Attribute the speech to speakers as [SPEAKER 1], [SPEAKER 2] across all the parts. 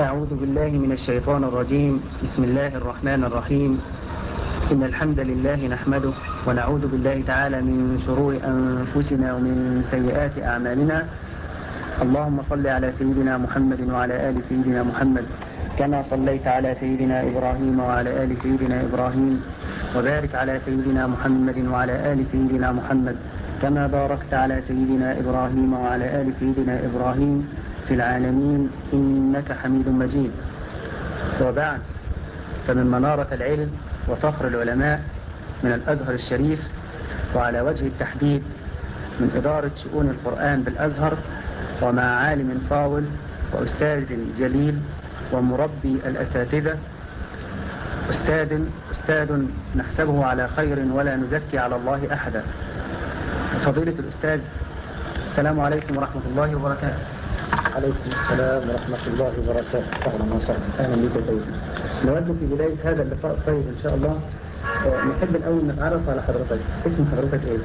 [SPEAKER 1] أعوذ بالله من الشيطان الرجيم. بسم الله الرحمن الرحيم. إن الحمد لله نحمده ونعوذ بالله تعالى من شرور أنفسنا ومن سيئات أعمالنا. اللهم صل على سيدنا محمد وعلى آل سيدنا محمد. كما صليت على سيدنا إبراهيم وعلى آل سيدنا إبراهيم. وبارك على سيدنا محمد وعلى آل سيدنا محمد. كما باركت على سيدنا إبراهيم وعلى آل سيدنا إبراهيم. في العالمين إنك حميد مجيد. وبعد فمن منارة العلم وفخر العلماء من الأزهر الشريف وعلى وجه التحديد من إدارة شؤون القرآن بالأزهر ومع عالم فاضل وأستاذ جليل ومربي الأساتذة أستاذ أستاذ نحسبه على خير ولا نزكي على الله أحدا. فضيلة الأستاذ السلام عليكم ورحمة الله وبركاته.
[SPEAKER 2] عليكم السلام ورحمة الله وبركاته. أهلا وسهلا.
[SPEAKER 1] أهلا بك سيدي نود في بداية هذا اللقاء الطيب إن شاء الله. آه، نحب الأول نتعرف على حضرتك. اسم حضرتك إيه؟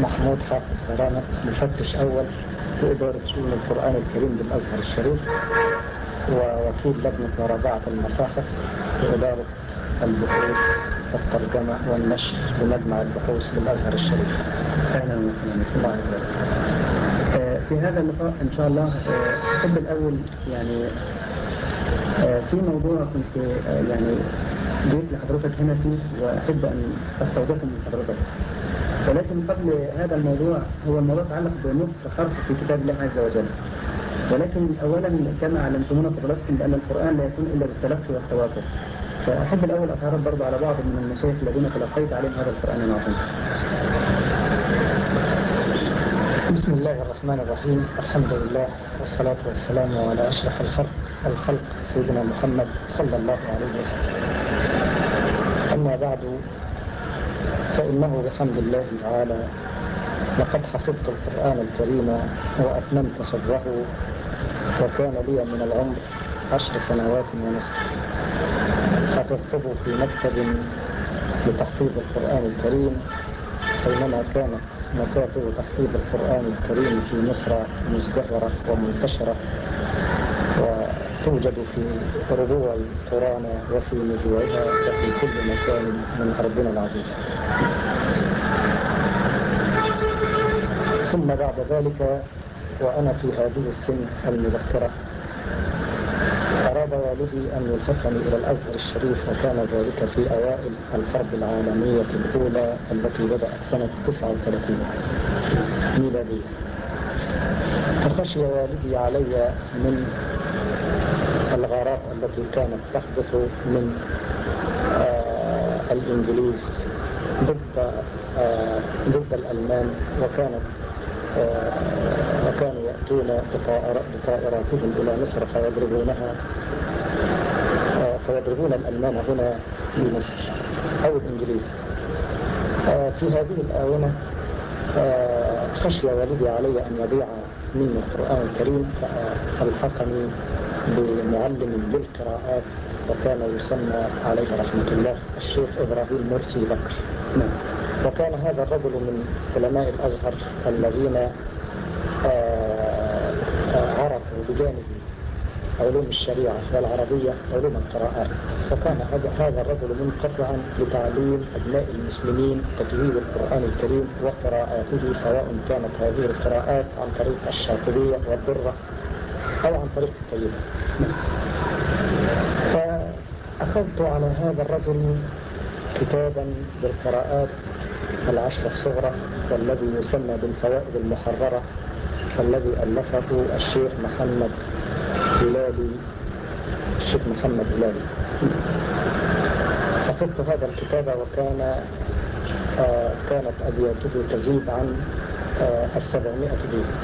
[SPEAKER 2] محمود حافظ برامة مفتش أول في إدارة شؤون القرآن الكريم بالأزهر الشريف ووكيل لجنة مراجعة المصاحف في إدارة البحوث والترجمة والنشر بمجمع البحوث بالأزهر الشريف.
[SPEAKER 1] أهلا وسهلا. الله يبارك. في هذا اللقاء إن شاء الله آه، أحب الأول يعني آه، في موضوع كنت آه، يعني جيت لحضرتك هنا فيه وأحب أن أستوضحه من حضرتك. ولكن قبل هذا الموضوع هو الموضوع يتعلق بنصف حرف في كتاب الله عز وجل. ولكن أولا كما علمتمونا فضلاتكم بأن القرآن لا يكون إلا بالتلقي والتواتر. فأحب الأول أتعرف برضه على بعض من المشايخ الذين تلقيت عليهم هذا القرآن العظيم.
[SPEAKER 2] بسم الله الرحمن الرحيم. الحمد لله والصلاة والسلام على أشرف الخلق الخلق سيدنا محمد صلى الله عليه وسلم. أما بعد فإنه بحمد الله تعالى لقد حفظت القرآن الكريم وأتممت حفظه وكان لي من العمر عشر سنوات ونصف. حفظته في مكتب لتحفيظ القرآن الكريم حينما كانت مكاتب تحفيظ القرآن الكريم في مصر مزدهرة ومنتشرة وتوجد في ربوع قرانا وفي نجوعها وفي كل مكان من أرضنا العزيزة ثم بعد ذلك وأنا في هذه السن المبكرة أراد والدي أن يلحقني إلى الأزهر الشريف وكان ذلك في أوائل الحرب العالمية الأولى التي بدأت سنة 39 ميلادية. فخشي والدي علي من الغارات التي كانت تحدث من آه الإنجليز ضد آه ضد الألمان وكانت آه وكانوا يأتون بطائراتهم إلى مصر فيضربونها آه فيضربون الألمان هنا في مصر أو الإنجليز. آه في هذه الآونة خشي والدي علي أن يضيع مني القرآن الكريم فألحقني بمعلم للقراءات وكان يسمى عليه رحمة الله الشيخ إبراهيم مرسي بكر. وكان هذا الرجل من علماء الأزهر الذين عرفوا بجانب علوم الشريعة والعربية علوم القراءات وكان هذا الرجل منقطعا لتعليم أبناء المسلمين تجويد القرآن الكريم وقراءاته سواء كانت هذه القراءات عن طريق الشاطبية والدرة أو عن طريق الطيبة فأخذت على هذا الرجل كتابا بالقراءات العشر الصغرى والذي يسمى بالفوائد المحررة. الذي ألفه الشيخ محمد هلالي الشيخ محمد هلالي حفظت هذا الكتاب وكان آه كانت أبياته تزيد عن آه السبعمائة بيت.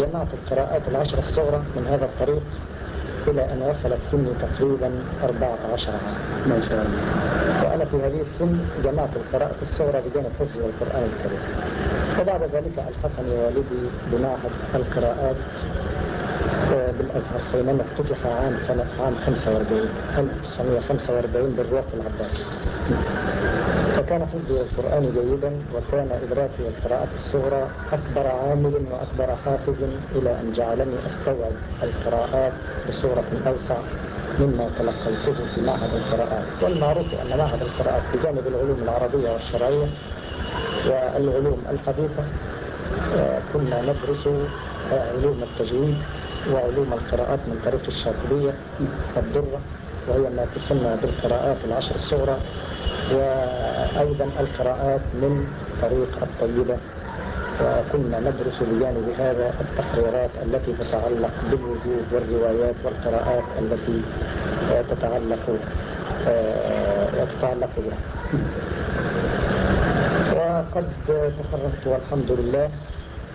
[SPEAKER 2] جمعت القراءات العشر الصغرى من هذا الطريق إلى أن وصلت سني تقريبا 14 عام
[SPEAKER 1] ما شاء الله.
[SPEAKER 2] وأنا في هذه السن جمعت القراءة الصغرى بجانب حفظ القرآن الكريم. وبعد ذلك ألحقني والدي بمعهد القراءات الأزهر حينما افتتح عام سنة عام 45 1945 بالروح العباسي. فكان حفظي القرآن جيدا وكان إدراكي القراءة الصغرى أكبر عامل وأكبر حافز إلى أن جعلني أستوعب القراءات بصورة أوسع مما تلقيته في معهد القراءات. والمعروف أن معهد القراءات بجانب العلوم العربية والشرعية والعلوم الحديثة آه، كنا ندرس علوم التجويد وعلوم القراءات من طريق الشاطبية الدرة وهي ما تسمى بالقراءات العشر الصغرى وأيضا القراءات من طريق الطيبة. وكنا ندرس بجانب هذا التحريرات التي تتعلق بالوجود والروايات والقراءات التي تتعلق تتعلق بها. وقد تخرجت والحمد لله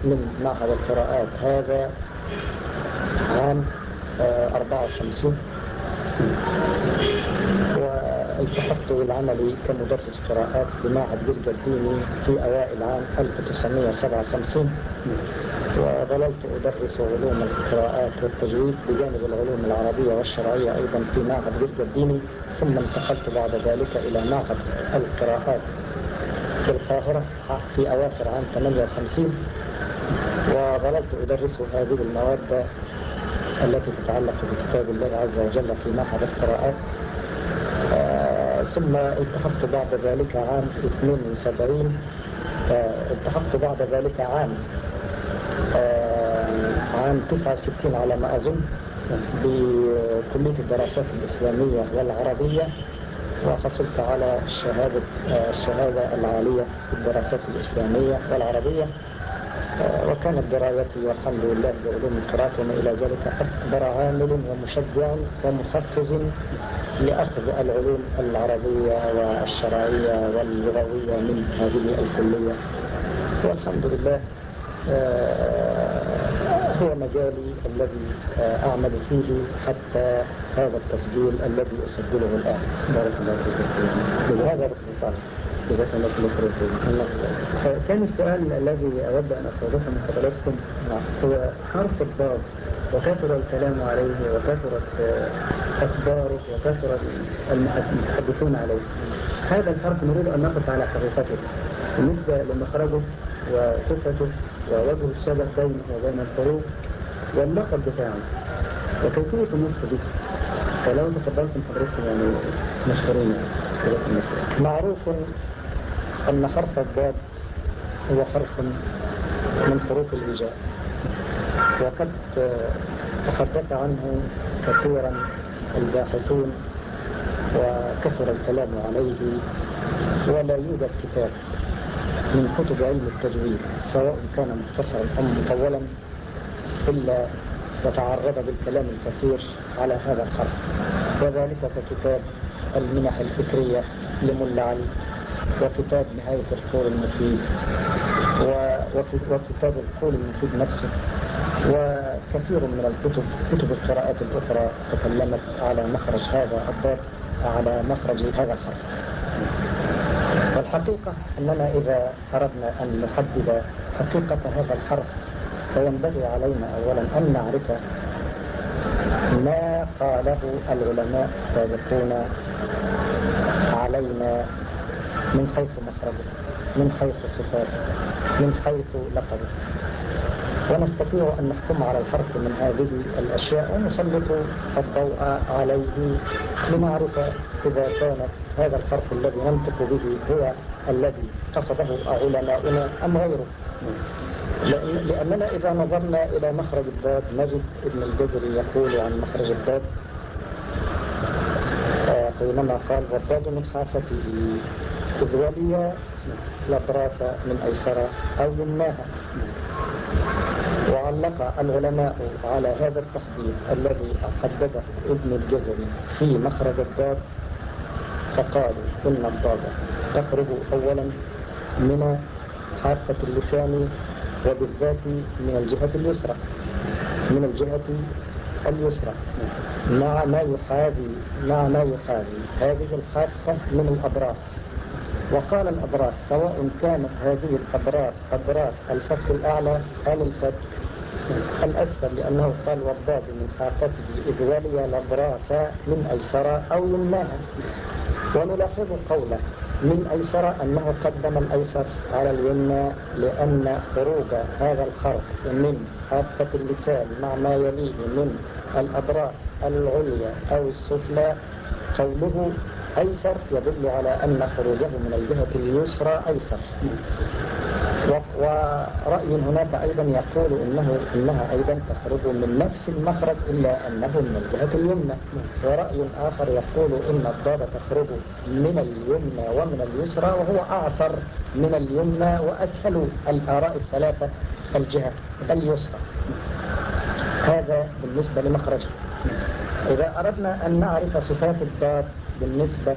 [SPEAKER 2] من معهد القراءات هذا عام 54 والتحقت بالعمل كمدرس قراءات بمعهد جلجة الديني في أوائل عام 1957 وظللت أدرس علوم القراءات والتجويد بجانب العلوم العربية والشرعية أيضا في معهد جلجة الديني ثم انتقلت بعد ذلك إلى معهد القراءات في القاهرة في أواخر عام 58 وظللت أدرس هذه المواد التي تتعلق بكتاب الله عز وجل في معهد القراءات. آه ثم التحقت بعد ذلك عام 72 آه التحقت بعد ذلك عام آه عام 69 على ما أظن بكلية الدراسات الإسلامية والعربية وحصلت على الشهادة الشهادة العالية في الدراسات الإسلامية والعربية. وكانت درايتي والحمد لله بعلوم القراءة وما إلى ذلك أكبر عامل ومشجع ومحفز لأخذ العلوم العربية والشرعية واللغوية من هذه الكلية. والحمد لله هو مجالي الذي أعمل فيه حتى هذا التسجيل الذي أسجله الآن. بارك الله فيك. هذا باختصار
[SPEAKER 1] كان السؤال الذي أود أن أستوضحه من حضراتكم هو حرف الضاد وكثر الكلام عليه وكثرت أخباره وكثر المتحدثون عليه. هذا الحرف نريد أن نقف على حقيقته. بالنسبة لمخرجه وصفته ووجه الشبه بينه وبين الحروف واللقب بتاعه وكيفية النطق به؟ فلو تفضلتم حضرتكم يعني مشكورين.
[SPEAKER 2] معروف. أن حرف الضاد هو حرف من حروف الهجاء وقد تحدث عنه كثيرا الباحثون وكثر الكلام عليه ولا يوجد كتاب من كتب علم التجويد سواء كان مختصرا أو مطولا إلا وتعرض بالكلام الكثير على هذا الحرف. وذلك ككتاب المنح الفكرية لملا علي وكتاب نهاية القول المفيد وكتاب القول المفيد نفسه وكثير من الكتب كتب القراءات الأخرى تكلمت على مخرج هذا الضاد على مخرج هذا الحرف. والحقيقة أننا إذا أردنا أن نحدد حقيقة هذا الحرف فينبغي علينا أولا أن نعرف ما قاله العلماء السابقون علينا من حيث مخرجه من حيث صفاته من حيث لقبه. ونستطيع أن نحكم على الحرف من هذه الأشياء ونسلط الضوء عليه لنعرف إذا كان هذا الحرف الذي ننطق به هو الذي قصده علماؤنا أم غيره. لأننا إذا نظرنا إلى مخرج الضاد نجد ابن الجزري يقول عن مخرج الضاد حينما قال والضاد من حافته إذ ولي الأبراس من أيسر أو يمناها وعلق العلماء على هذا التحديد الذي حدده ابن الجزري في مخرج الضاد فقالوا إن الضاد تخرج أولا من حافة اللسان وبالذات من الجهة اليسرى من الجهة اليسرى. مع ما يحاذي مع ما يحاذي هذه الحافة من الأبراس وقال الأبراس سواء كانت هذه الأبراس أبراس الفك الأعلى أم الفك الأسفل؟ لأنه قال والضاد من حافته إذ ولي لبراس من أيسر أو يمناها ونلاحظ قوله من أيسر أنه قدم الأيسر على اليمنى لأن خروج هذا الحرف من حافة اللسان مع ما يليه من الأضراس العليا أو السفلى قوله أيسر يدل على أن خروجه من الجهة اليسرى أيسر. ورأي هناك أيضا يقول إنه إنها أيضا تخرج من نفس المخرج إلا أنه من الجهة اليمنى. ورأي آخر يقول إن الضاد تخرج من اليمنى ومن اليسرى وهو أعصر من اليمنى وأسهل الآراء الثلاثة الجهة اليسرى. هذا بالنسبة لمخرجه. إذا أردنا أن نعرف صفات الضاد بالنسبة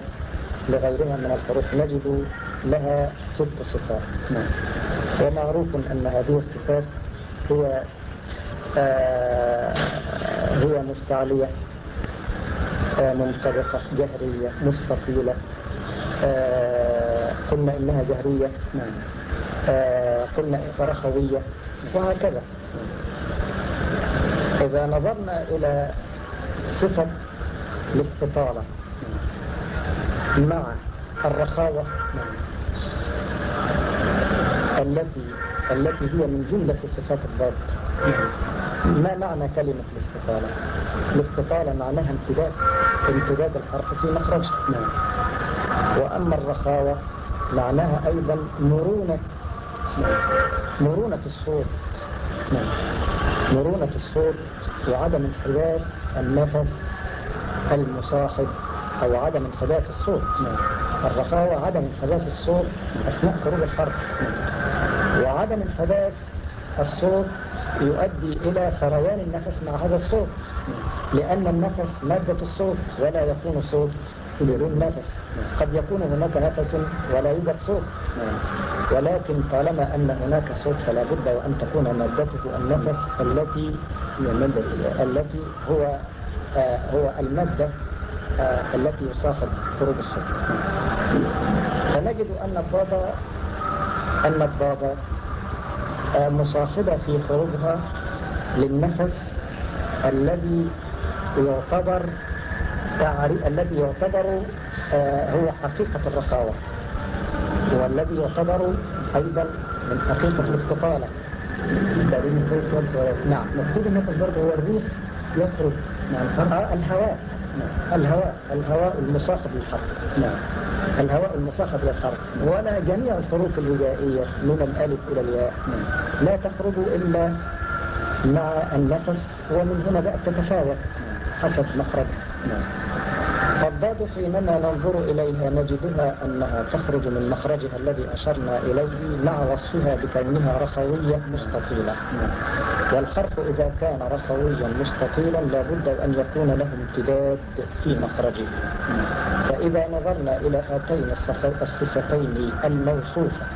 [SPEAKER 2] لغيرها من الحروف نجد لها ست صفات. ومعروف أن هذه الصفات هي آه هي مستعلية آه منطبقة جهرية مستطيلة آه قلنا إنها جهرية آه قلنا رخوية وهكذا. إذا نظرنا إلى صفة الاستطالة مع الرخاوة التي التي هي من جملة صفات الضاد. ما معنى كلمة الاستطالة؟ الاستطالة معناها امتداد امتداد الحرف في مخرجه وأما الرخاوة معناها أيضا مرونة. مرونة الصوت. مرونة الصوت وعدم انحباس النفس المصاحب. أو عدم انحباس الصوت. الرخاوة عدم انحباس الصوت أثناء خروج الحرف وعدم انحباس الصوت يؤدي إلى سريان النفس مع هذا الصوت. لأن النفس مادة الصوت ولا يكون صوت بدون نفس. قد يكون هناك نفس ولا يوجد صوت. ولكن طالما أن هناك صوت فلا بد وأن تكون مادته النفس التي التي هو آه هو المادة التي يصاحب خروج الصوت فنجد أن الضاد أن الضاد آه مصاحبة في خروجها للنفس الذي يعتبر تعري... الذي يعتبر هو حقيقة الرخاوة والذي يعتبر أيضا من حقيقة الاستطالة. نعم مقصود النفس برضه هو الريح يخرج آه الهواء. الهواء الهواء المصاحب للحرف نعم. الهواء المصاحب للحرف ولا جميع الحروف الهجائية من الألف إلى الياء. لا تخرج إلا مع النفس ومن هنا بقى تتفاوت حسب مخرج فالضاد حينما ننظر إليها نجدها أنها تخرج من مخرجها الذي أشرنا إليه مع وصفها بكونها رخوية مستطيلة. والحرف إذا كان رخويا مستطيلا لابد أن يكون له امتداد في مخرجه. فإذا نظرنا إلى هاتين الصفتين الموصوفة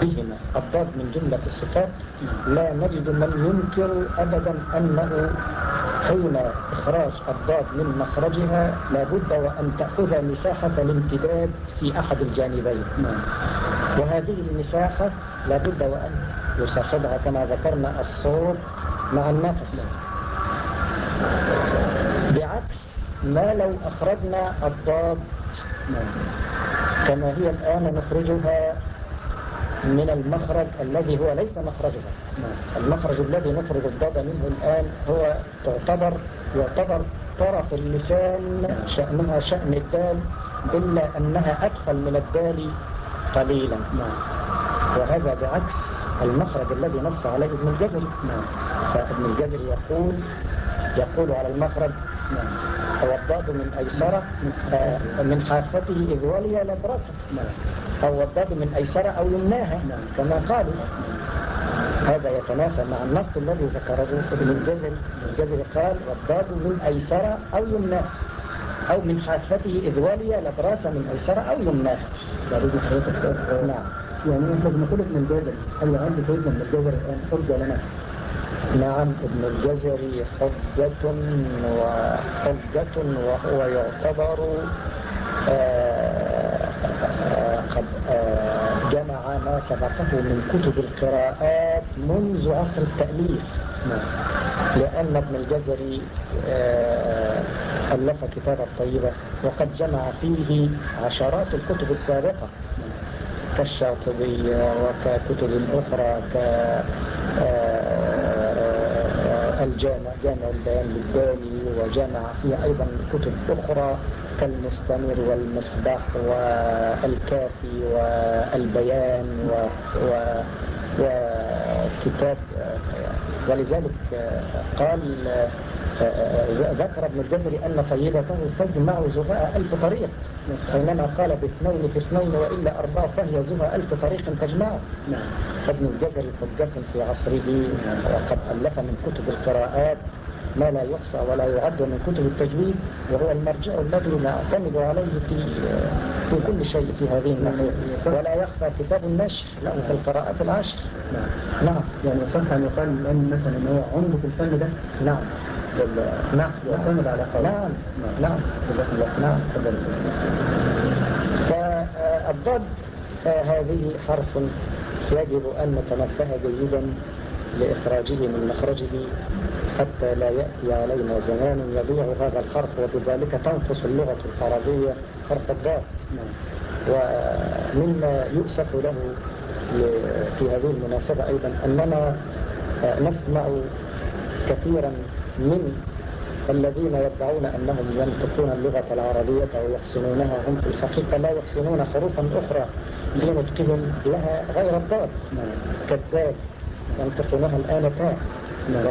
[SPEAKER 2] بهما الضاد من جملة الصفات لا نجد من ينكر أبدا أنه حين إخراج الضاد من مخرجها لابد وأن تأخذ مساحة الامتداد في أحد الجانبين. وهذه المساحة لابد وأن يصاحبها كما ذكرنا الصوت مع النفس. بعكس ما لو أخرجنا الضاد كما هي الآن نخرجها من المخرج الذي هو ليس مخرجها المخرج الذي نخرج الضاد منه الآن هو تعتبر يعتبر طرف اللسان شأنها شأن الدال إلا أنها أدخل من الدال قليلا. وهذا بعكس المخرج الذي نص عليه ابن الجزري. فابن الجزري يقول يقول على المخرج هو الضاد من أيسرة من حافته إذ ولي لبرسه أو الضاد من أيسرة أو يمناها. كما قالوا. هذا يتنافى مع النص الذي ذكره ابن الجزري الجزري قال والضاد من أيسرة أو يمناها أو من حافته إذ ولي لبراسة من أيسرة أو يمناها نعم.
[SPEAKER 1] يعني إحنا بنقول ابن الجزري هل يعد سيدنا ابن الجزري الآن حجة لنا.
[SPEAKER 2] نعم ابن الجزري حجة وحجة وهو يعتبر آآ قد آآ جمع ما سبقه من كتب القراءات منذ عصر التأليف. لأن ابن الجزري آه، ألف كتاب الطيبة وقد جمع فيه عشرات الكتب السابقة كالشاطبية وككتب أخرى ك آه، الجامع جامع البيان للدالي وجمع فيه أيضا كتب أخرى كالمستمر والمصباح والكافي والبيان و... و... وكتاب ولذلك قال ذكر ابن الجزري أن طيبته تجمع زهاء ألف طريق. حينما قال باثنين في اثنين وإلا أربعة فهي زهاء ألف طريق تجمع. فابن الجزري حجة في عصره وقد ألف من كتب القراءات ما لا يحصى ولا يعد من كتب التجويد وهو المرجع الذي نعتمد عليه في في كل شيء في هذه الناحية. ولا يخفى كتاب النشر له في القراءات العشر.
[SPEAKER 1] نعم يعني صح أن يقال الآن مثلا هو عنده في الفن ده؟
[SPEAKER 2] نعم. نعم
[SPEAKER 1] يعتمد على
[SPEAKER 2] نعم نعم. نعم. فالضد هذه حرف يجب أن نتنبه جيدا لإخراجه من مخرجه حتى لا يأتي علينا زمان يضيع هذا الحرف وبذلك تنقص اللغة العربية حرف الضاد
[SPEAKER 1] نعم
[SPEAKER 2] ومما يؤسف له في هذه المناسبة أيضا أننا آه، نسمع كثيرا من الذين يدعون أنهم ينطقون اللغة العربية ويحسنونها هم في الحقيقة لا يحسنون حروفا أخرى في نطقهم لها غير الضاد.
[SPEAKER 1] نعم.
[SPEAKER 2] كالدال ينطقونها الآن تاء
[SPEAKER 1] نعم.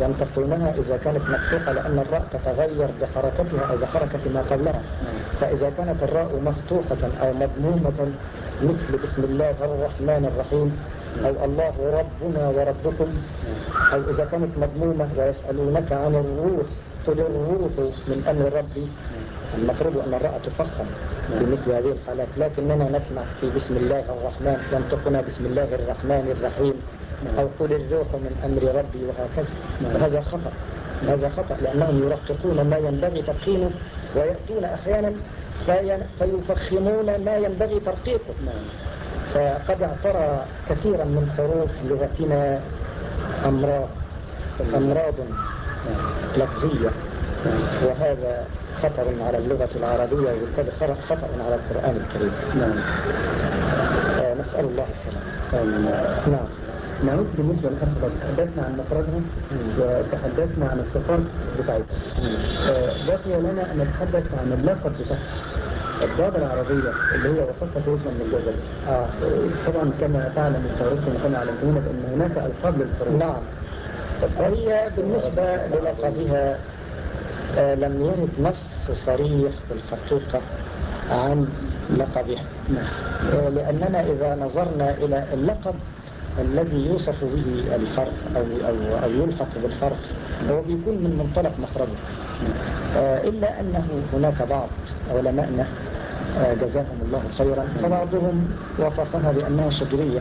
[SPEAKER 2] ينطقونها إذا كانت مفتوحة لأن الراء تتغير بحركتها أو بحركة ما قبلها. فإذا كانت الراء مفتوحة أو مضمومة مثل بسم الله الرحمن الرحيم أو الله ربنا وربكم أو إذا كانت مضمومة ويسألونك عن الروح قل الروح من أمر ربي. المفروض أن الراء تفخم في مثل هذه الحالات لكننا نسمع في بسم الله الرحمن ينطقنا بسم الله الرحمن الرحيم. أو قل الروح من أمر ربي وهكذا. وهذا خطأ. هذا خطأ لأنهم يرققون ما ينبغي تفخيمه ويأتون أحيانا في- فيفخمون ما ينبغي ترقيقه. فقد اعترى كثيرا من حروف لغتنا أمراض. أمراض لفظية. وهذا خطر على اللغة العربية وبالتالي خطر على القرآن الكريم.
[SPEAKER 1] نعم.
[SPEAKER 2] آه، نسأل الله السلامة.
[SPEAKER 1] نعم. نعود بالنسبة للحرف الضاد تحدثنا عن مخرجها وتحدثنا عن الصفات بتاعتها. آه، بقي لنا أن نتحدث عن اللقب بتاعها. الضاد العربية اللي هي وصفها سيدنا من الجزر
[SPEAKER 2] آه.
[SPEAKER 1] طبعا كما تعلم التواريخ وكما علمتمونا أن هناك ألقاب للحروف
[SPEAKER 2] نعم. هي بالنسبة للقبها آه، لم يرد نص صريح في الحقيقة عن لقبها.
[SPEAKER 1] نعم.
[SPEAKER 2] آه، لأننا إذا نظرنا إلى اللقب الذي يوصف به الحرف أو, أو, أو يلحق بالحرف هو بيكون من منطلق مخرجه. آه، إلا أنه هناك بعض علمائنا آه، جزاهم الله خيرا فبعضهم وصفها بأنها شجرية.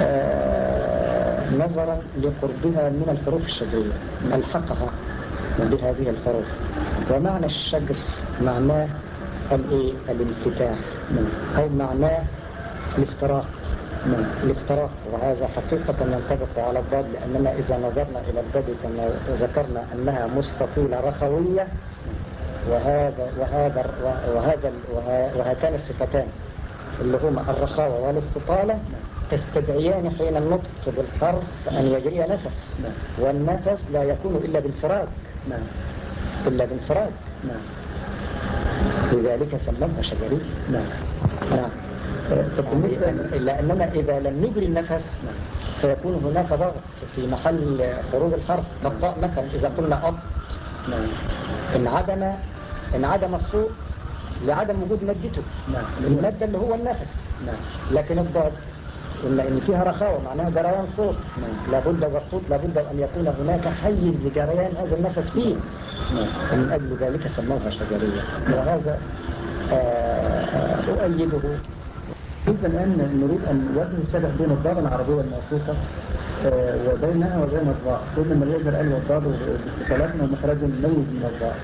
[SPEAKER 2] آه، نظرا لقربها من الحروف الشجرية ألحقها بهذه الحروف. ومعنى الشجر معناه الإيه؟ الانفتاح أو معناه الافتراق.
[SPEAKER 1] نعم
[SPEAKER 2] الافتراق وهذا حقيقة ينطبق على الضاد لأننا إذا نظرنا إلى الضاد كما ذكرنا أنها مستطيلة رخوية وهذا وهذا وهذا وه- وهاتان الصفتان اللي هما الرخاوة والاستطالة تستدعيان حين النطق بالحرف أن يجري نفس. والنفس لا يكون إلا بانفراد.
[SPEAKER 1] نعم
[SPEAKER 2] إلا بانفراد.
[SPEAKER 1] نعم
[SPEAKER 2] لذلك سموها شجرية.
[SPEAKER 1] نعم.
[SPEAKER 2] يعني لأننا إذا لم نجري النفس فيكون هناك ضغط في محل خروج الحرف كالطاء مثلا إذا قلنا أب
[SPEAKER 1] نعم.
[SPEAKER 2] انعدم انعدم الصوت لعدم وجود مادته
[SPEAKER 1] نعم.
[SPEAKER 2] المادة اللي هو النفس.
[SPEAKER 1] نعم.
[SPEAKER 2] لكن الضاد قلنا إن فيها رخاوة معناها جريان صوت. لابد والصوت لابد أن يكون هناك حيز لجريان هذا النفس فيه. ومن أجل ذلك سموها شجرية. وهذا آه، آه، أؤيده
[SPEAKER 1] بالنسبة الآن نريد أن نوجه الشبه بين الضاد العربية الموثوقة آه، وبينها وبين الضاء سيدنا النبي يقدر قال والضاد باستقالاتنا ومخرج ميز من الضاء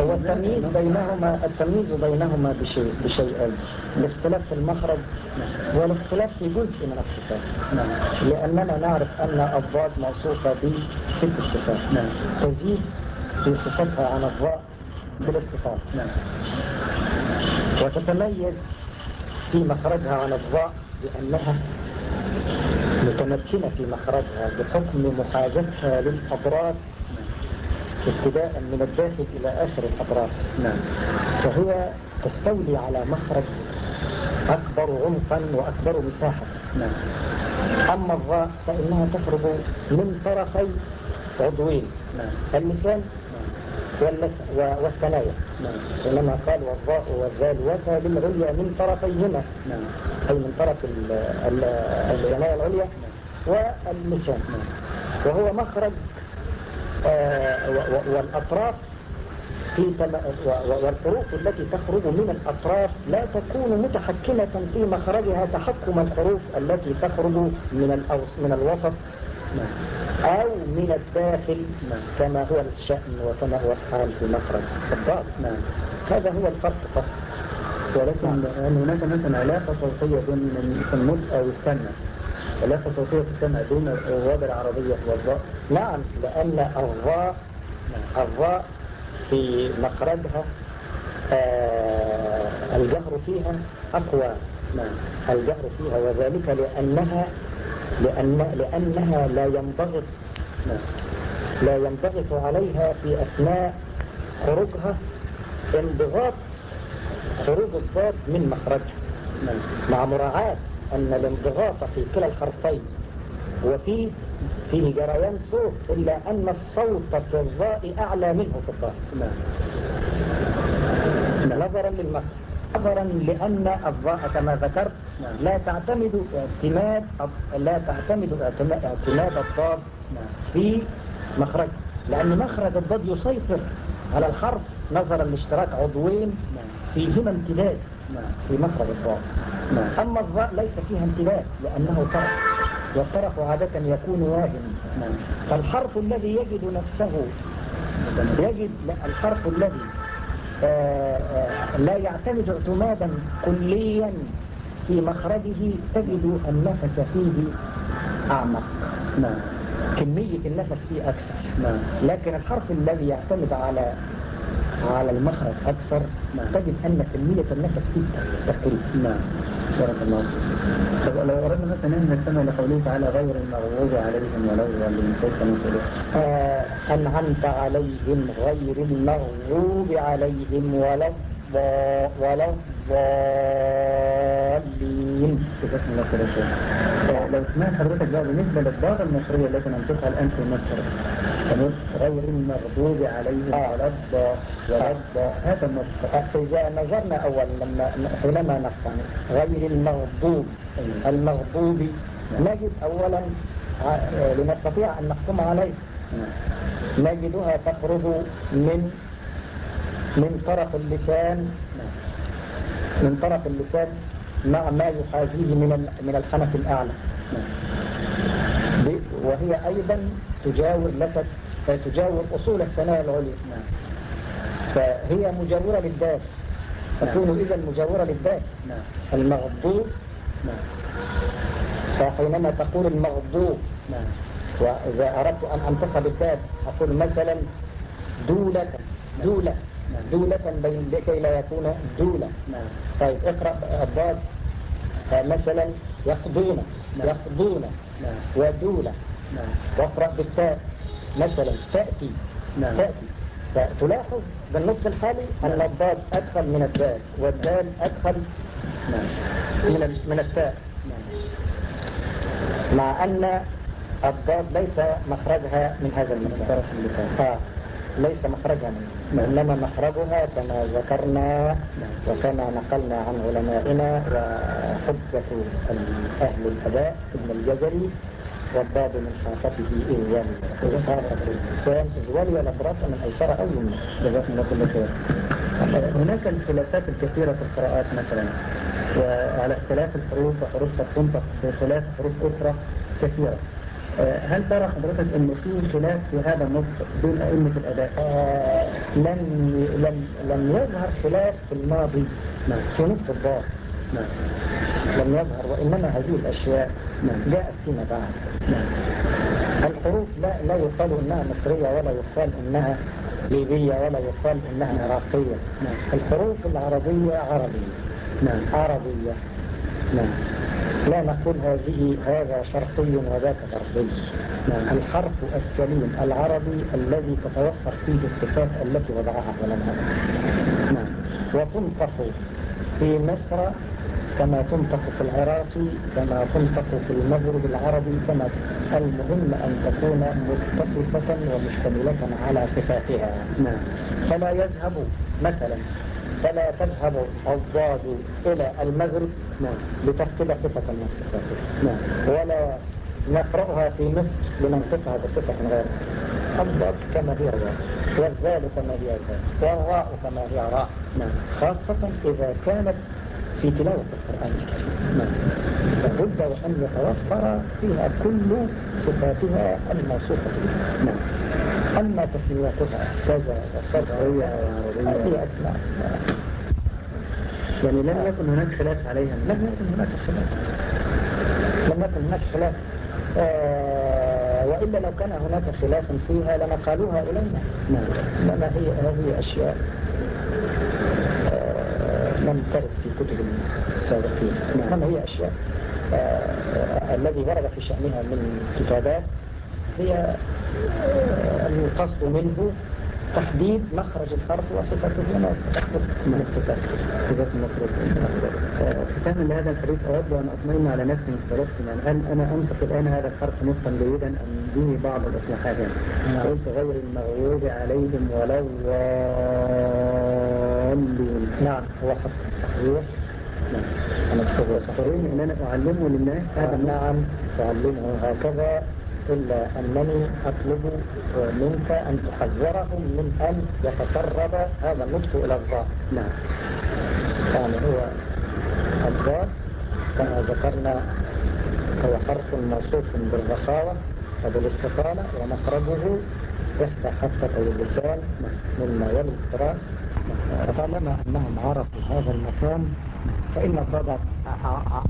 [SPEAKER 2] هو التمييز بينهما التمييز بينهما بشيء بشيئين. الاختلاف في المخرج والاختلاف في جزء من الصفات. لأننا نعرف أن الضاد موصوفة بست صفات. تزيد في صفتها عن بالاستفاضة
[SPEAKER 1] نعم
[SPEAKER 2] وتتميز في مخرجها عن الضاء بأنها متمكنة في مخرجها بحكم محاذتها للأضراس ابتداء من الداخل إلى آخر الأضراس
[SPEAKER 1] نعم.
[SPEAKER 2] فهي تستولي على مخرج أكبر عمقا وأكبر مساحة.
[SPEAKER 1] نعم.
[SPEAKER 2] أما الضاء فإنها تخرج من طرفي عضوين.
[SPEAKER 1] نعم.
[SPEAKER 2] اللسان والثنايا.
[SPEAKER 1] نعم.
[SPEAKER 2] إنما قال والضاء والذال وتا بالعليا من طرفيهما.
[SPEAKER 1] نعم.
[SPEAKER 2] أي من طرف ال- الثنايا العليا واللسان وهو مخرج آه، والأطراف في والحروف التي تخرج من الأطراف لا تكون متحكمة في مخرجها تحكم الحروف التي تخرج من. من الوسط.
[SPEAKER 1] نعم
[SPEAKER 2] أو من الداخل كما هو الشأن وكما هو الحال في مخرج الضاد
[SPEAKER 1] نعم.
[SPEAKER 2] هذا هو الفرق فقط.
[SPEAKER 1] ولكن هل هناك مثلا علاقة صوتية بين النطق أو السمع. علاقة صوتية في السمع بين الرواد العربية والضاء.
[SPEAKER 2] نعم لأن الضاء الضاء في مخرجها آه الجهر فيها أقوى
[SPEAKER 1] نعم
[SPEAKER 2] الجهر فيها. وذلك لأنها لأن لأنها لا ينضغط لا ينضغط عليها في أثناء خروجها انضغاط خروج الضاد من مخرجها مع مراعاة أن الانضغاط في كلا الحرفين وفيه فيه جريان صوت إلا أن الصوت في الضاء أعلى منه في الضاء نظرا للمخرج نظرا لأن الضاء كما ذكرت. لا تعتمد اعتماد لا تعتمد اعتماد الضاد
[SPEAKER 1] نعم
[SPEAKER 2] في مخرج لأن مخرج الضاد يسيطر على الحرف نظرا لاشتراك عضوين
[SPEAKER 1] نعم.
[SPEAKER 2] فيهما امتداد
[SPEAKER 1] نعم.
[SPEAKER 2] في مخرج الضاد
[SPEAKER 1] نعم.
[SPEAKER 2] أما الضاء ليس فيها امتداد لأنه طرف والطرف عادة يكون واهم
[SPEAKER 1] نعم.
[SPEAKER 2] فالحرف الذي يجد نفسه يجد الحرف الذي آه، آه، لا يعتمد اعتمادا كليا في مخرجه تجد النفس فيه أعمق.
[SPEAKER 1] نعم.
[SPEAKER 2] كمية النفس فيه أكثر.
[SPEAKER 1] نعم.
[SPEAKER 2] لكن الحرف الذي يعتمد على على المخرج أكثر
[SPEAKER 1] نعم.
[SPEAKER 2] تجد أن كمية النفس فيه تقل.
[SPEAKER 1] نعم. بارك الله. طب لو أردنا مثلا أن نستمع لقوله تعالى غير المغضوب عليهم ولا الضالين كيف نقول؟
[SPEAKER 2] آه، أنعمت عليهم غير المغضوب عليهم ولا ولا الضالين.
[SPEAKER 1] كيف نقول شيء لو سمعت حضرتك بقى بالنسبة للضاد المصرية التي ننطقها الآن في مصر غير المغضوب عليهم
[SPEAKER 2] آه.
[SPEAKER 1] ولا الضا ولا الضا هذا النطق
[SPEAKER 2] إذا نظرنا أولا لما حينما نقرأ غير المغضوب.
[SPEAKER 1] أيوة.
[SPEAKER 2] المغضوب
[SPEAKER 1] نعم.
[SPEAKER 2] نجد أولا لنستطيع أن نحكم عليه.
[SPEAKER 1] نعم.
[SPEAKER 2] نجدها تخرج من من طرف اللسان.
[SPEAKER 1] نعم.
[SPEAKER 2] من طرف اللسان مع ما يحاذيه من من الحنف الأعلى. وهي أيضا تجاور لست تجاور أصول الثنايا العليا. فهي مجاورة للدال تكون إذا مجاورة للدال المغضوب. فحينما تقول المغضوب وإذا أردت أن أنطق بالدال أقول مثلا دولة. دولة. دولة بين لكي لا يكون دولة.
[SPEAKER 1] نعم.
[SPEAKER 2] طيب اقرأ الضاد. مثلا يقضون
[SPEAKER 1] نعم.
[SPEAKER 2] يقضون
[SPEAKER 1] نعم.
[SPEAKER 2] ودولة. واقرأ بالتاء. مثلا تأتي. تأتي. فتلاحظ بالنطق الحالي أن الضاد أدخل من الدال والدال أدخل من من التاء. مع أن الضاد ليس مخرجها من هذا المكان. ليس مخرجها منه. إنما مخرجها كما ذكرنا وكما نقلنا عن علمائنا وحجة أهل الأداء ابن الجزري والضاد من حافته إذ ولي إذ حافة اللسان إذ ولي من أيسر
[SPEAKER 1] جزاكم الله كل خير. هناك الخلافات الكثيرة في القراءات مثلا وعلى اختلاف الحروف وحروف تنطق بخلاف حروف أخرى كثيرة. هل ترى حضرتك أن في خلاف في هذا النطق بين أئمة الأداء؟
[SPEAKER 2] آه، لم لم لم يظهر خلاف في الماضي.
[SPEAKER 1] نعم.
[SPEAKER 2] في نطق الضاد
[SPEAKER 1] نعم.
[SPEAKER 2] لم يظهر وإنما هذه الأشياء
[SPEAKER 1] نعم.
[SPEAKER 2] جاءت فيما بعد. الحروف لا لا يقال إنها مصرية ولا يقال إنها ليبية ولا يقال إنها عراقية. الحروف العربية عربية. عربية.
[SPEAKER 1] نعم.
[SPEAKER 2] لا نقول هذه هذا شرقي وذاك غربي. الحرف السليم العربي الذي تتوفر فيه الصفات التي وضعها علماء وتنطق في مصر كما تنطق في العراق كما تنطق في المغرب العربي كما المهم أن تكون متصفة ومشتملة على صفاتها فلا يذهب مثلا فلا تذهب الضاد إلى المغرب
[SPEAKER 1] نعم
[SPEAKER 2] لتفقد صفة من صفاتها
[SPEAKER 1] نعم
[SPEAKER 2] ولا نقرأها في مصر لننطقها بصفة غير. الضاد كما هي ضاد والذال كما هي ذال والراء كما هي راء.
[SPEAKER 1] نعم
[SPEAKER 2] خاصة إذا كانت في تلاوة القرآن الكريم.
[SPEAKER 1] نعم.
[SPEAKER 2] لابد وأن يتوفر فيها كل صفاتها الموصوفة بها
[SPEAKER 1] نعم.
[SPEAKER 2] أما تسميتها كذا وكذا. هذه أسماء.
[SPEAKER 1] يعني لم يكن هناك خلاف عليها.
[SPEAKER 2] لم يكن هناك خلاف. لم يكن هناك خلاف. آه وإلا لو كان هناك خلاف فيها لنقالوها إلينا.
[SPEAKER 1] نعم.
[SPEAKER 2] إنما هي هذه أشياء. لم ترد في كتب السابقين. إنما هي أشياء آه، الذي ورد في شأنها من كتابات هي آه، القصد منه تحديد مخرج الحرف وصفته وما يستحق من الصفات
[SPEAKER 1] خير آه، ختاما لهذا الحديث أود أن أطمئن على نفسي يعني هل أنا أنطق الآن هذا الحرف نطقا جيدا أم به بعض الإصلاحات. يعني
[SPEAKER 2] نعم.
[SPEAKER 1] قلت غير المغضوب عليهم ولا الضالين
[SPEAKER 2] نعم هو خط صحيح؟
[SPEAKER 1] نعم.
[SPEAKER 2] صحيح.
[SPEAKER 1] أن أنا أعلمه للناس هذا النوع
[SPEAKER 2] نعم. تعلمه هكذا إلا أنني أطلب منك أن تحذرهم من أن يتسرب هذا النطق إلى الضاد
[SPEAKER 1] نعم.
[SPEAKER 2] يعني هو الضاد كما ذكرنا هو حرف موصوف بالرخاوة وبالاستطالة ومخرجه إحدى حفتي اللسان مما يلي التراس طالما أنهم عرفوا هذا المكان فإن ع-